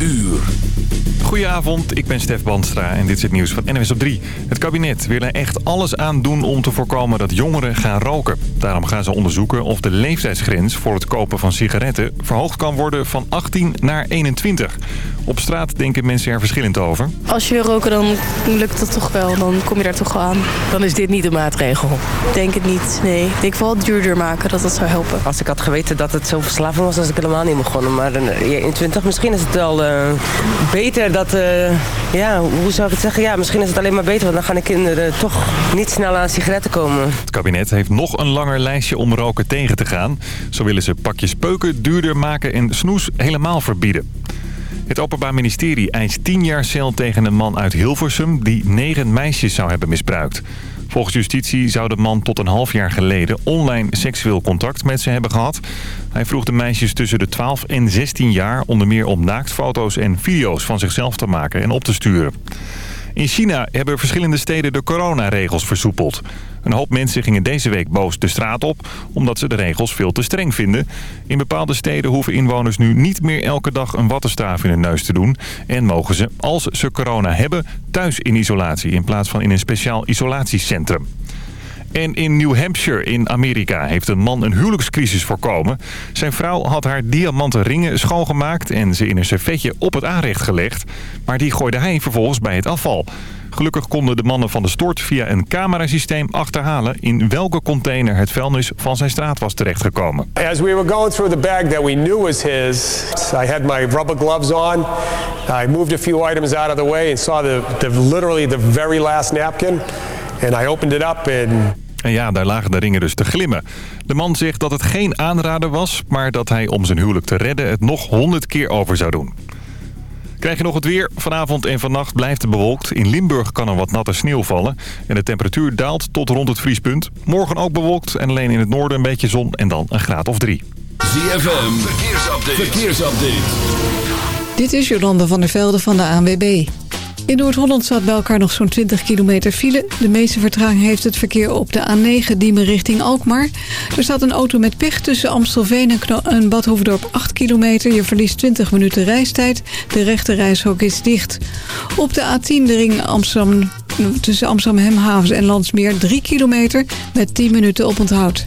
uur. Goedenavond, ik ben Stef Bandstra en dit is het nieuws van NWS op 3. Het kabinet wil er echt alles aan doen om te voorkomen dat jongeren gaan roken. Daarom gaan ze onderzoeken of de leeftijdsgrens voor het kopen van sigaretten... verhoogd kan worden van 18 naar 21. Op straat denken mensen er verschillend over. Als je wil roken, dan lukt dat toch wel. Dan kom je daar toch wel aan. Dan is dit niet de maatregel. Denk het niet, nee. Ik denk vooral duurder maken, dat dat zou helpen. Als ik had geweten dat het zo verslavend was, was ik helemaal niet begonnen. Maar uh, in 20 misschien is het wel uh, beter dat... Uh, ja, hoe zou ik het zeggen? Ja, misschien is het alleen maar beter, want dan gaan de kinderen toch niet snel aan sigaretten komen. Het kabinet heeft nog een langer lijstje om roken tegen te gaan. Zo willen ze pakjes peuken duurder maken en snoes helemaal verbieden. Het Openbaar Ministerie eist 10 jaar cel tegen een man uit Hilversum... die negen meisjes zou hebben misbruikt. Volgens justitie zou de man tot een half jaar geleden online seksueel contact met ze hebben gehad. Hij vroeg de meisjes tussen de 12 en 16 jaar onder meer om naaktfoto's en video's van zichzelf te maken en op te sturen. In China hebben verschillende steden de coronaregels versoepeld. Een hoop mensen gingen deze week boos de straat op... omdat ze de regels veel te streng vinden. In bepaalde steden hoeven inwoners nu niet meer elke dag een wattenstaaf in hun neus te doen... en mogen ze, als ze corona hebben, thuis in isolatie... in plaats van in een speciaal isolatiecentrum. En in New Hampshire in Amerika heeft een man een huwelijkscrisis voorkomen. Zijn vrouw had haar diamanten ringen schoongemaakt en ze in een servetje op het aanrecht gelegd. Maar die gooide hij vervolgens bij het afval. Gelukkig konden de mannen van de stort via een camerasysteem achterhalen... in welke container het vuilnis van zijn straat was terechtgekomen. As we were going through the bag that we knew was his, I had my rubber gloves on. I moved a few items out of the way and saw the, the literally the very last napkin. And I opened it up and... En ja, daar lagen de ringen dus te glimmen. De man zegt dat het geen aanrader was, maar dat hij om zijn huwelijk te redden het nog honderd keer over zou doen. Krijg je nog het weer? Vanavond en vannacht blijft het bewolkt. In Limburg kan er wat natte sneeuw vallen. En de temperatuur daalt tot rond het vriespunt. Morgen ook bewolkt en alleen in het noorden een beetje zon en dan een graad of drie. ZFM, verkeersupdate. verkeersupdate. Dit is Jolanda van der Velde van de ANWB. In Noord-Holland staat bij elkaar nog zo'n 20 kilometer file. De meeste vertraging heeft het verkeer op de A9 Diemen richting Alkmaar. Er staat een auto met pech tussen Amstelveen en, en Bad Hoefdorp 8 kilometer. Je verliest 20 minuten reistijd. De rechte reishok is dicht. Op de A10 de ring Amsterdam, tussen Amsterdam Hemhavens en Landsmeer 3 kilometer met 10 minuten op onthoud.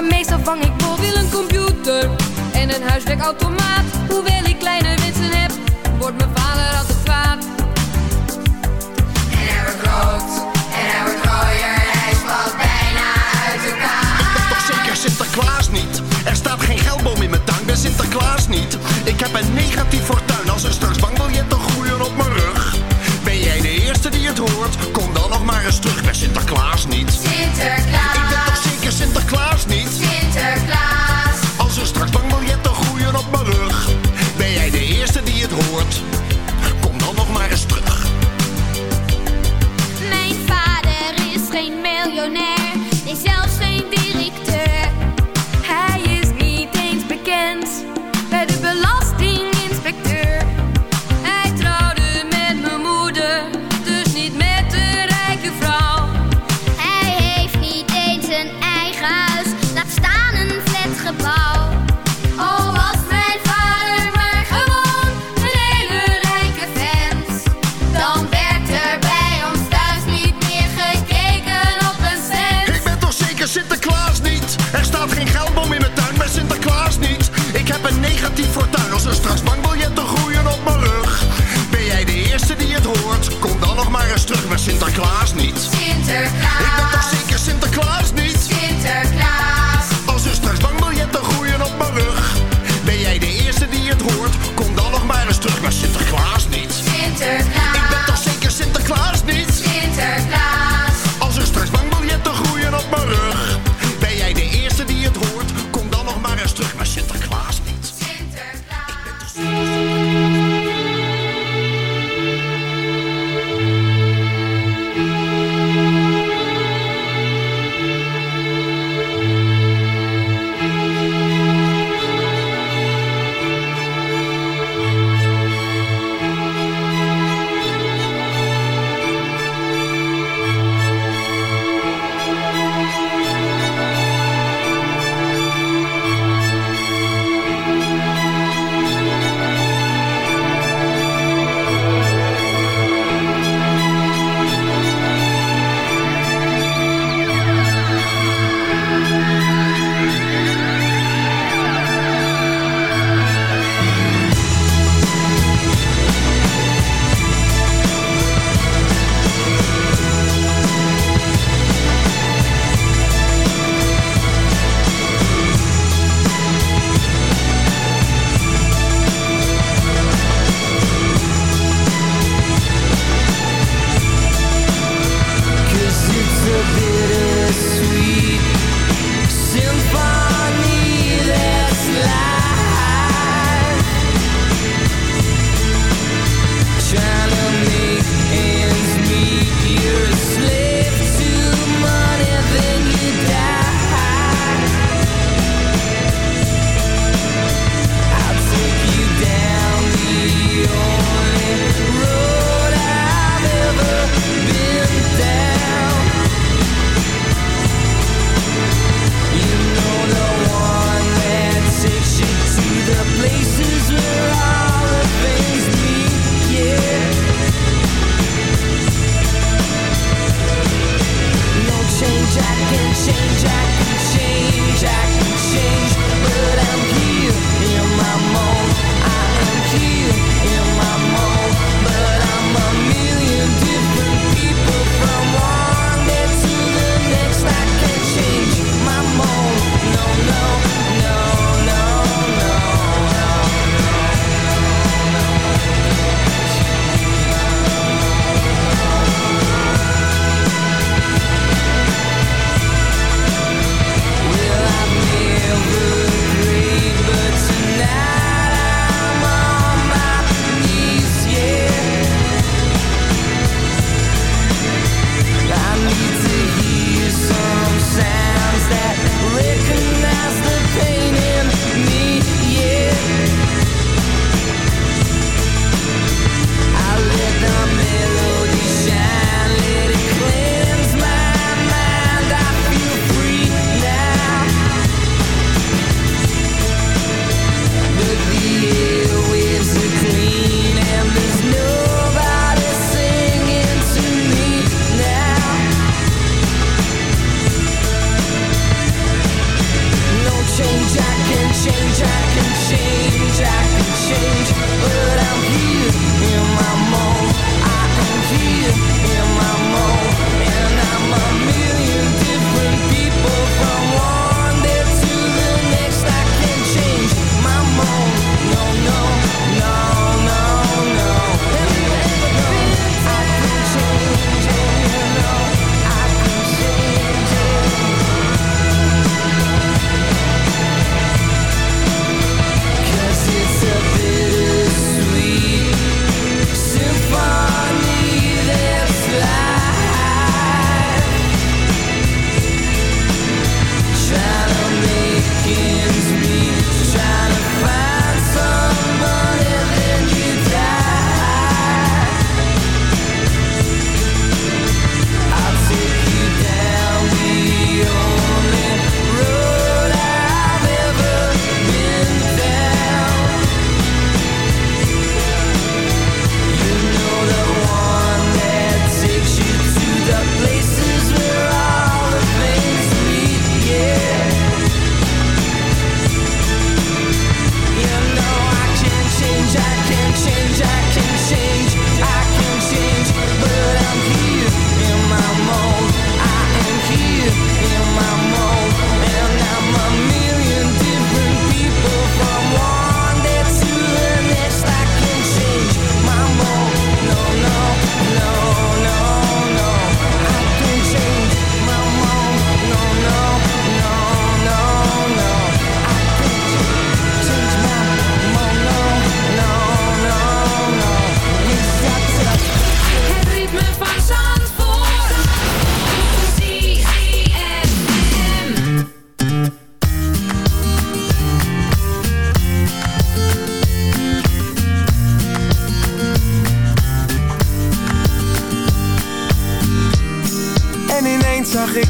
Mijn meestal vang ik bot. Wil een computer en een huiswerkautomaat. Hoewel ik kleine wensen heb, wordt mijn vader altijd kwaad. En hij wordt rood, en hij wordt rooier, hij valt bijna uit elkaar. Ik ben toch zeker Sinterklaas niet? Er staat geen geldboom in mijn tuin, ben Sinterklaas niet. Ik heb een negatief Terug naar Sinterklaas niet.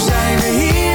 zijn we hier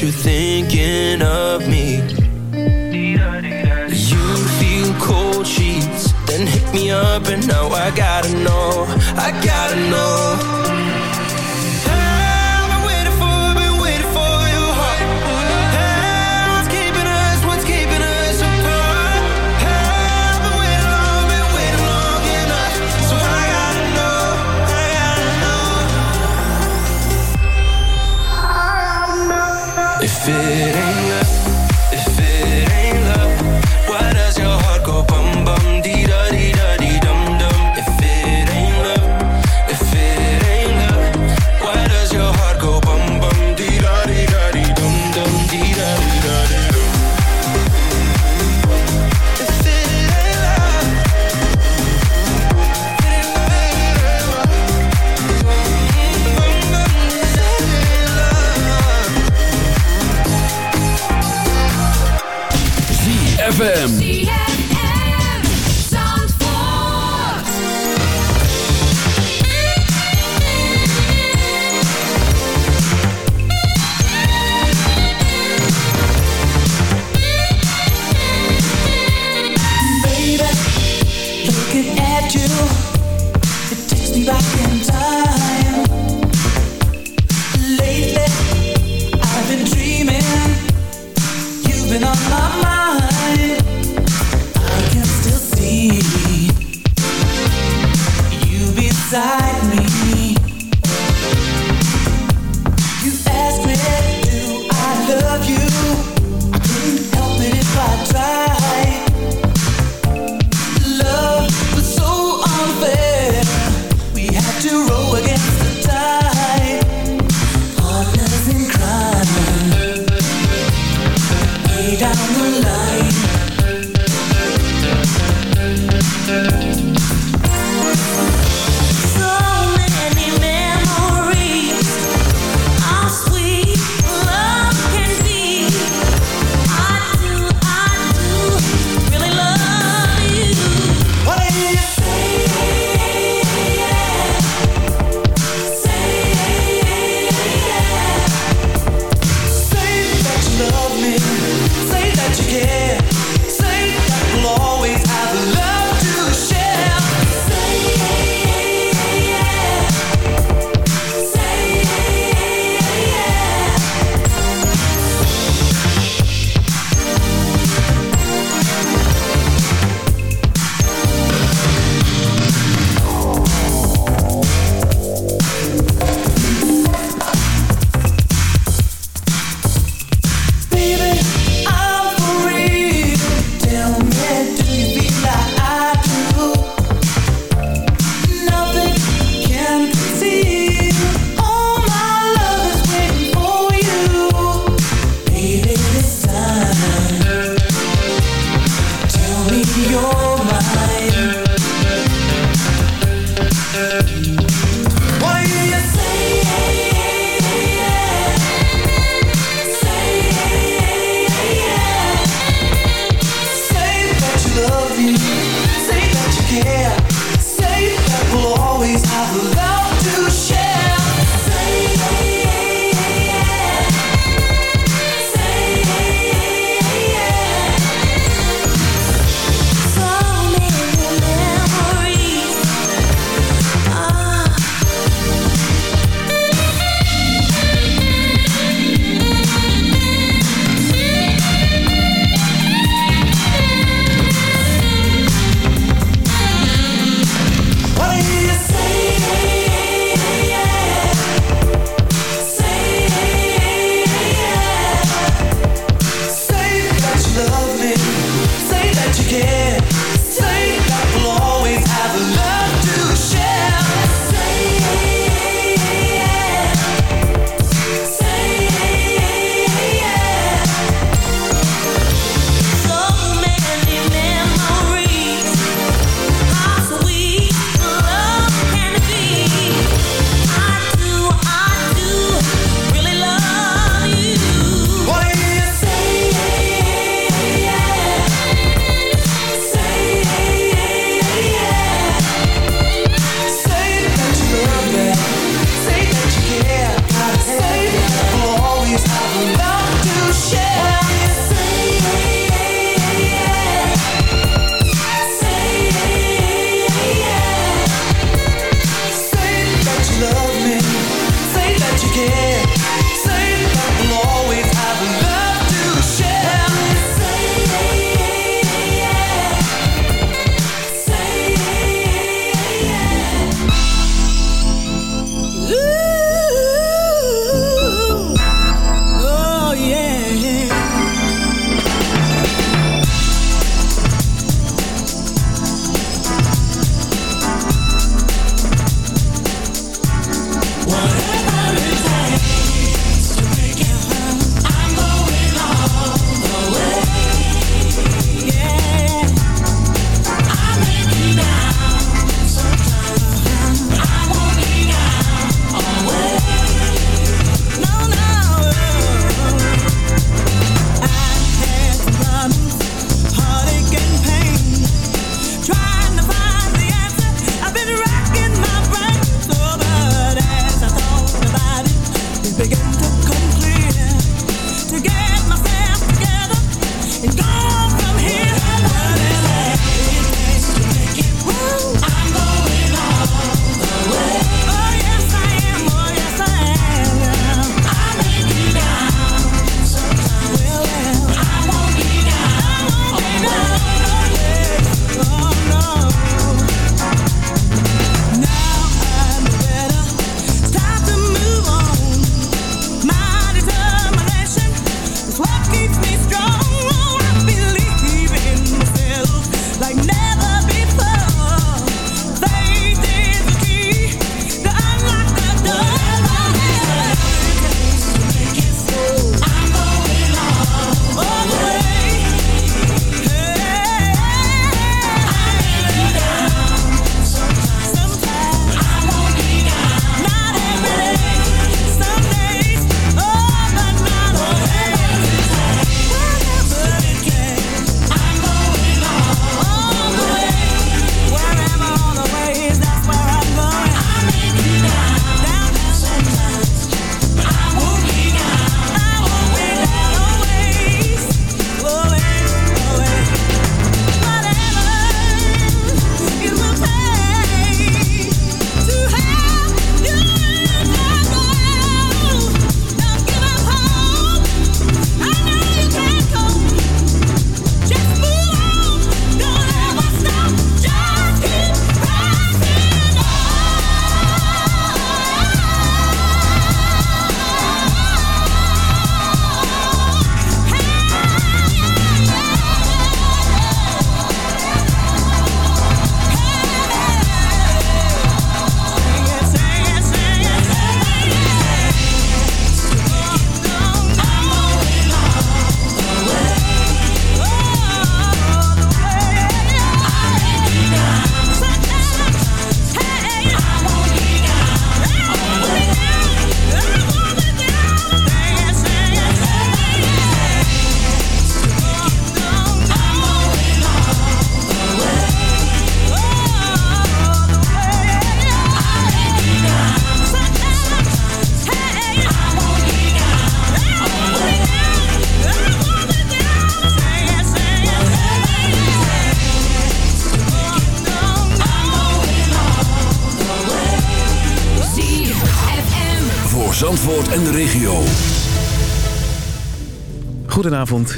you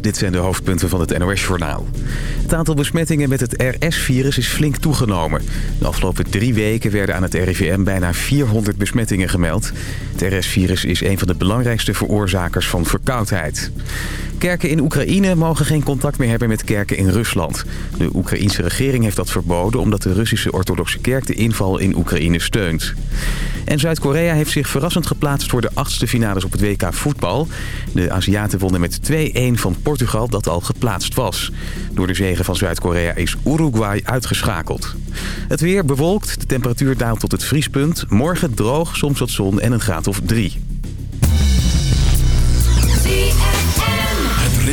Dit zijn de hoofdpunten van het NOS-journaal. Het aantal besmettingen met het RS-virus is flink toegenomen. De afgelopen drie weken werden aan het RIVM bijna 400 besmettingen gemeld. Het RS-virus is een van de belangrijkste veroorzakers van verkoudheid. Kerken in Oekraïne mogen geen contact meer hebben met kerken in Rusland. De Oekraïense regering heeft dat verboden omdat de Russische orthodoxe kerk de inval in Oekraïne steunt. En Zuid-Korea heeft zich verrassend geplaatst voor de achtste finales op het WK voetbal. De Aziaten wonnen met 2-1 van Portugal dat al geplaatst was. Door de zegen van Zuid-Korea is Uruguay uitgeschakeld. Het weer bewolkt, de temperatuur daalt tot het vriespunt. Morgen droog, soms wat zon en een graad of 3.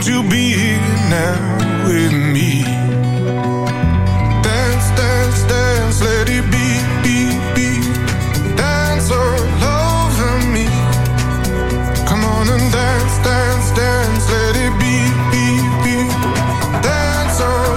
Won't you be here now with me? Dance, dance, dance, let it be, be, be. Dance all over me. Come on and dance, dance, dance, let it be, be, be. Dance all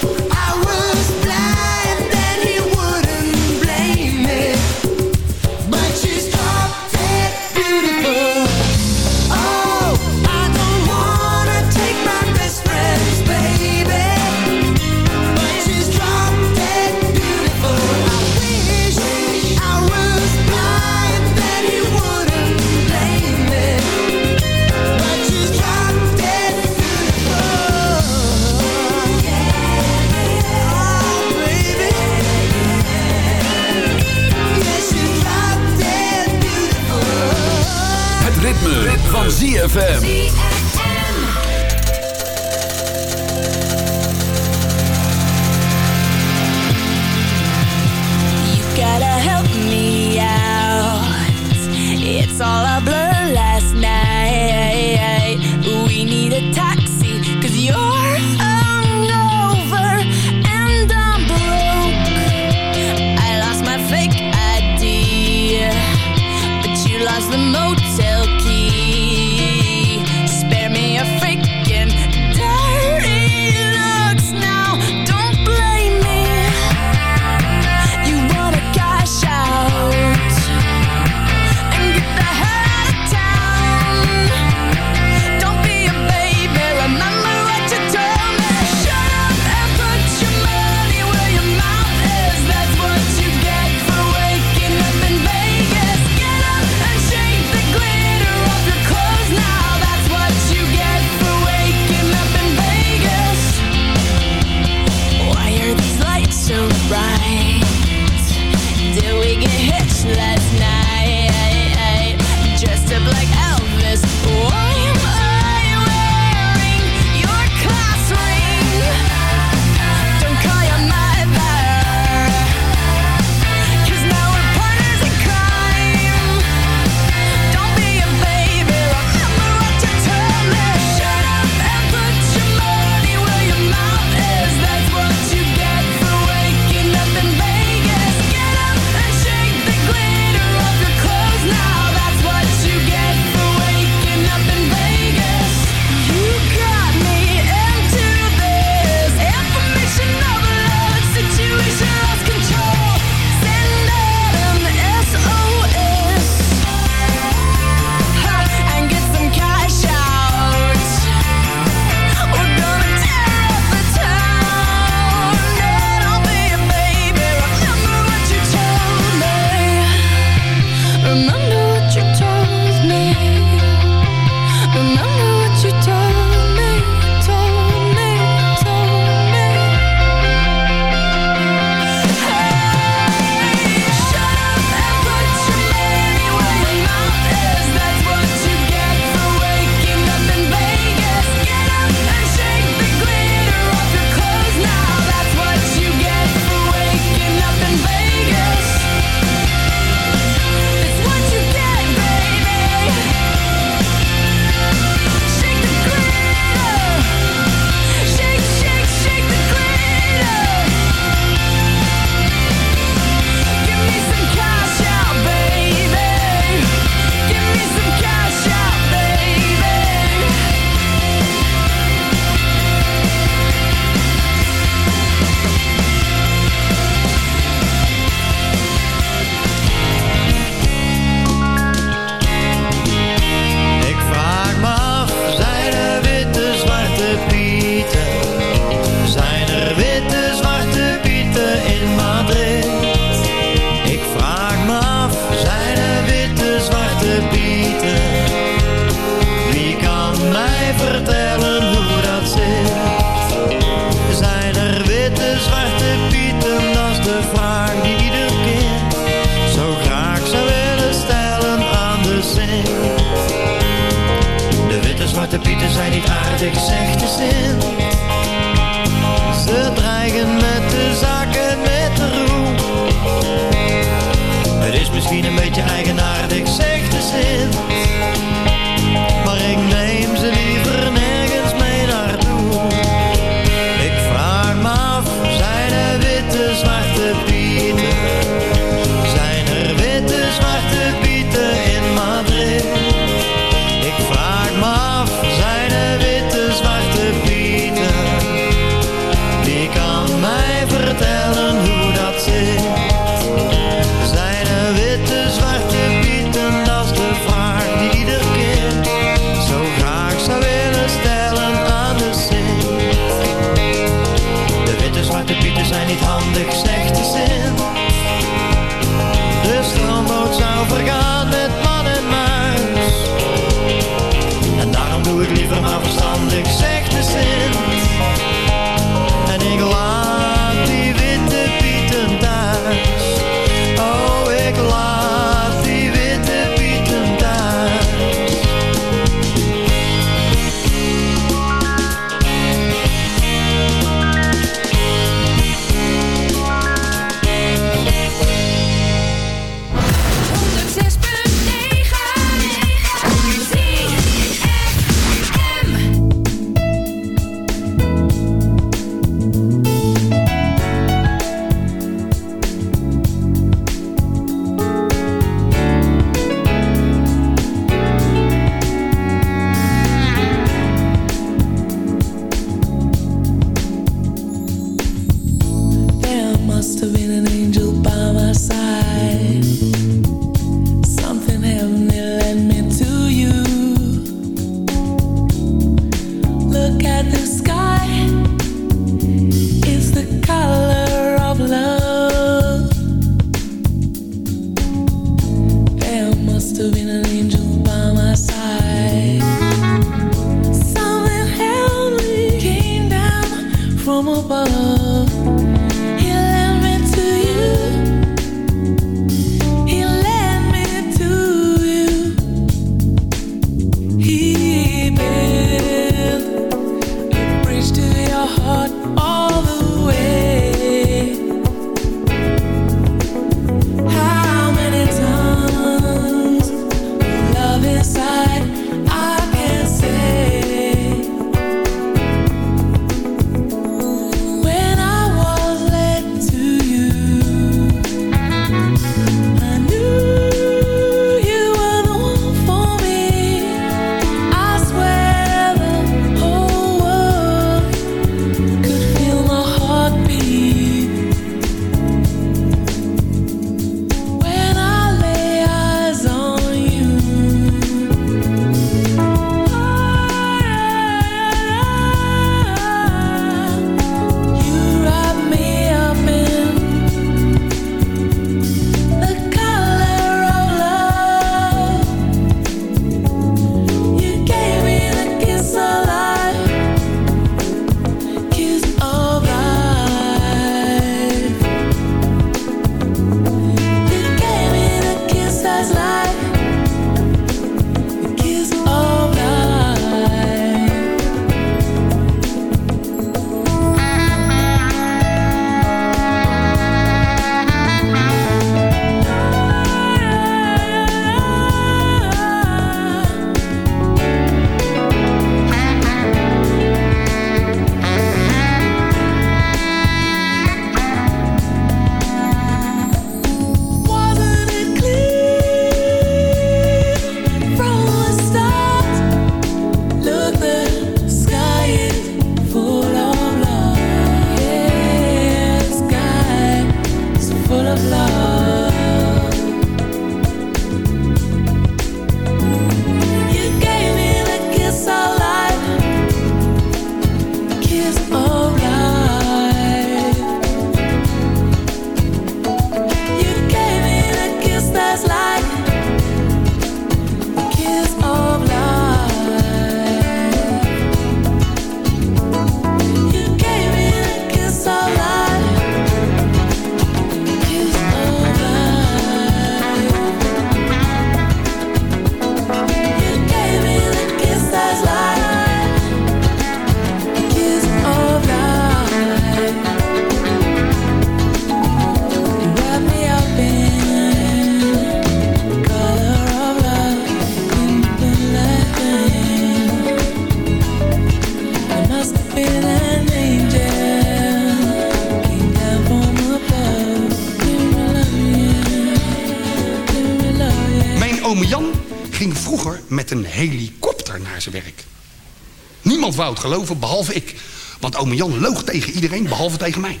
wou geloven, behalve ik. Want oom Jan loog tegen iedereen, behalve tegen mij.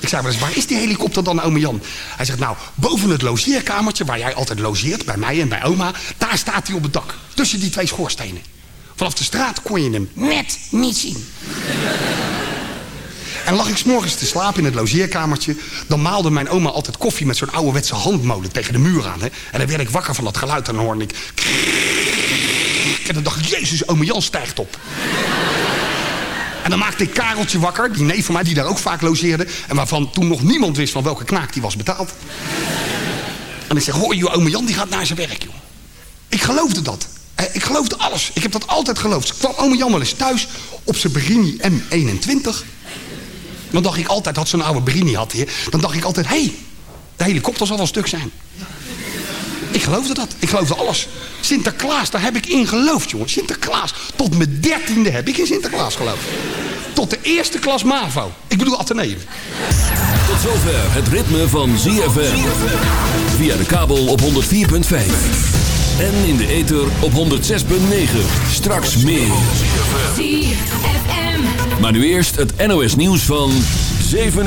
Ik zei wel eens, waar is die helikopter dan, oom Jan? Hij zegt, nou, boven het logeerkamertje waar jij altijd logeert, bij mij en bij oma, daar staat hij op het dak. Tussen die twee schoorstenen. Vanaf de straat kon je hem net niet zien. En lag ik s'morgens te slapen in het logeerkamertje... dan maalde mijn oma altijd koffie met zo'n ouderwetse handmolen tegen de muur aan. Hè? En dan werd ik wakker van dat geluid en dan hoorde ik... En dan dacht ik, jezus, ome Jan stijgt op. En dan maakte ik Kareltje wakker, die neef van mij die daar ook vaak logeerde... en waarvan toen nog niemand wist van welke knaak die was betaald. En ik zeg, hoor je, ome Jan die gaat naar zijn werk, joh. Ik geloofde dat. Eh, Ik geloofde alles. Ik heb dat altijd geloofd. Ik kwam ome Jan wel eens thuis op zijn Berini M21. Dan dacht ik altijd, had zo'n oude Berini had hier... dan dacht ik altijd, hé, hey, de helikopter zal wel stuk zijn. Ik geloofde dat. Ik geloofde alles. Sinterklaas, daar heb ik in geloofd, jongen. Sinterklaas. Tot mijn dertiende heb ik in Sinterklaas geloofd. Tot de eerste klas MAVO. Ik bedoel Atheneum. Tot zover het ritme van ZFM. Via de kabel op 104.5. En in de ether op 106.9. Straks meer. Maar nu eerst het NOS nieuws van 7